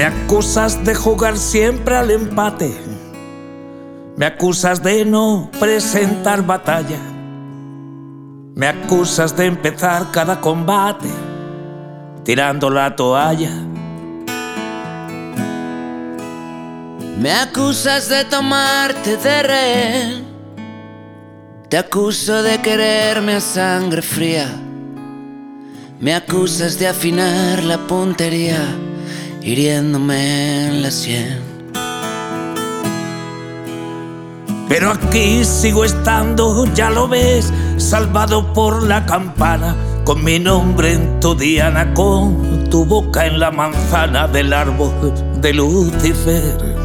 Me acusas de jugar siempre al empate. Me acusas de no presentar batalla. Me acusas de empezar cada combate tirando la toalla. Me acusas de tomarte de rehén. Te acuso de quererme a sangre fría. Me acusas de afinar la puntería, hiriéndome en la sien. Pero aquí sigo estando, ya lo ves, salvado por la campana, con mi nombre en tu diana, con tu boca en la manzana del árbol de Lucifer.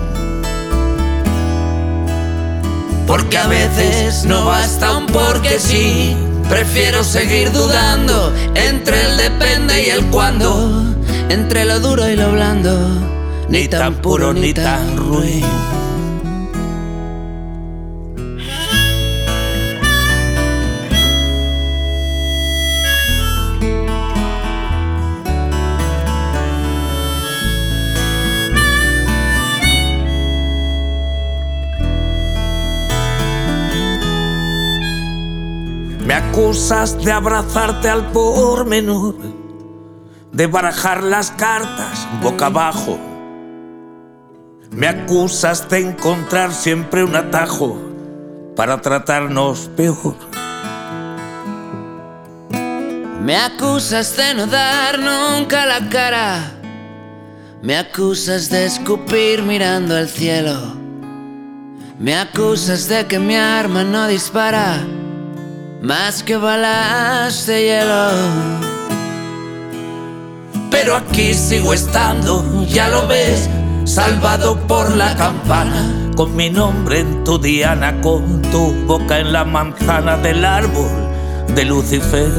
Porque a veces no basta un porque sí. Prefiero seguir dudando entre el depende y el cuando, entre lo duro y lo blando, ni tan puro ni tan ruin. Me acusas de abrazarte al pormenor, de barajar las cartas boca abajo. Me acusas de encontrar siempre un atajo para tratarnos peor. Me acusas de no dar nunca la cara. Me acusas de escupir mirando al cielo. Me acusas de que mi arma no dispara más que balas de hielo. Pero aquí sigo estando, ya lo ves, salvado por la campana, con mi nombre en tu diana, con tu boca en la manzana del árbol de Lucifer.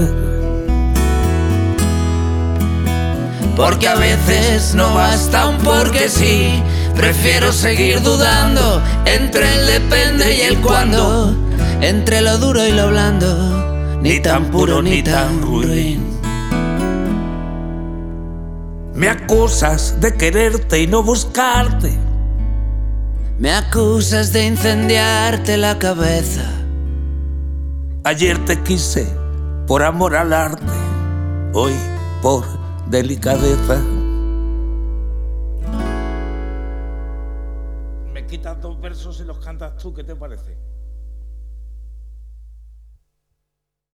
Porque a veces no basta un porque sí, prefiero seguir dudando entre el depende y el cuando entre lo duro y lo blando, ni tan puro ni tan ruin. Me acusas de quererte y no buscarte. Me acusas de incendiarte la cabeza. Ayer te quise por amor al arte, hoy por delicadeza. Me quitas dos versos y los cantas tú, ¿qué te parece?